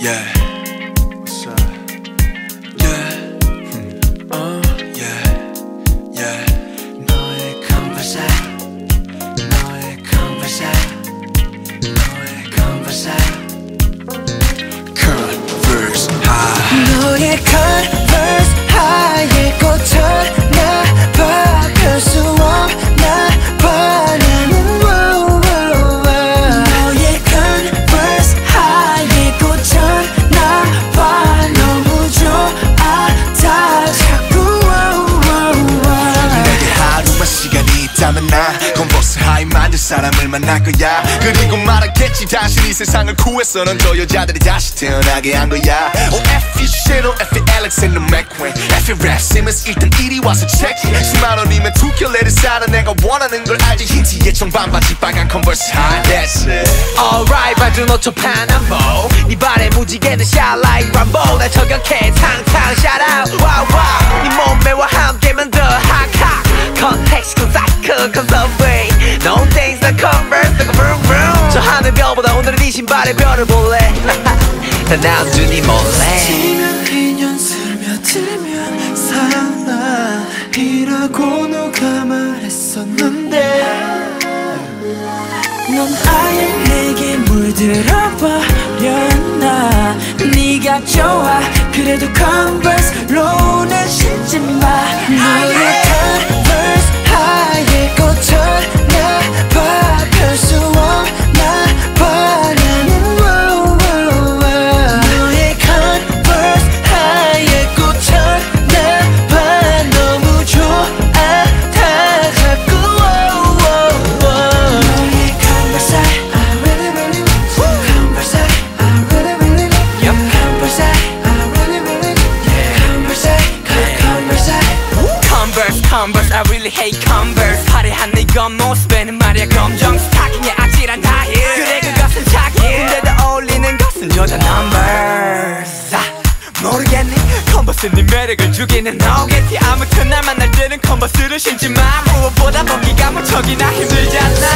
Yeah. What's up? Yeah. Uh, yeah. Yeah. 너의 converse. 너의 converse. 너의 converse. Converse high. 너의 converse 있다면 나. 컨버스 하이 만들 사람을 만날 거야. 그리고 말하겠지 다시 이 세상을 구해서 넌저 여자들이 다시 태어나게 한 거야. 오 F.E. Shadow, F.E. Alexander McQueen F.E. Rap Simmons 일단 이리 와서 체크 10만 원이면 두 켤레를 사라 내가 원하는 걸 알지. 흰 티에 청반바지 빨간 컨버스 하이 That's it. Alright 봐준 5초 파남보 네 발에 무지개는 like Rambo. 날 저격해 탕탕 shout 그 사이클 conserve No things that converse like a vroom vroom 저 하늘 별보다 오늘은 이 신발의 별을 볼래? 다 남준이 몰래. 스치면 인연 스며들면 사랑이라고 누가 말했었는데. 넌 아예 내게 물들어버렸나. 네가 좋아. 그래도 컨버스로는 신지 마. 너의 Hate Converse. 화려한 네 겉모습에는 말이야 검정 스타킹에 아찔한 다힐 그래 그것은 자기. 근데도 어울리는 것은 여자 numbers. 아, 모르겠니? 컨버스 네 매력을 주기는 너겠지 아무튼 날 만날 때는 컨버스를 신지 마. 무엇보다 벗기가 무척이나 힘들잖아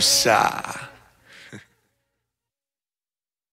Versailles.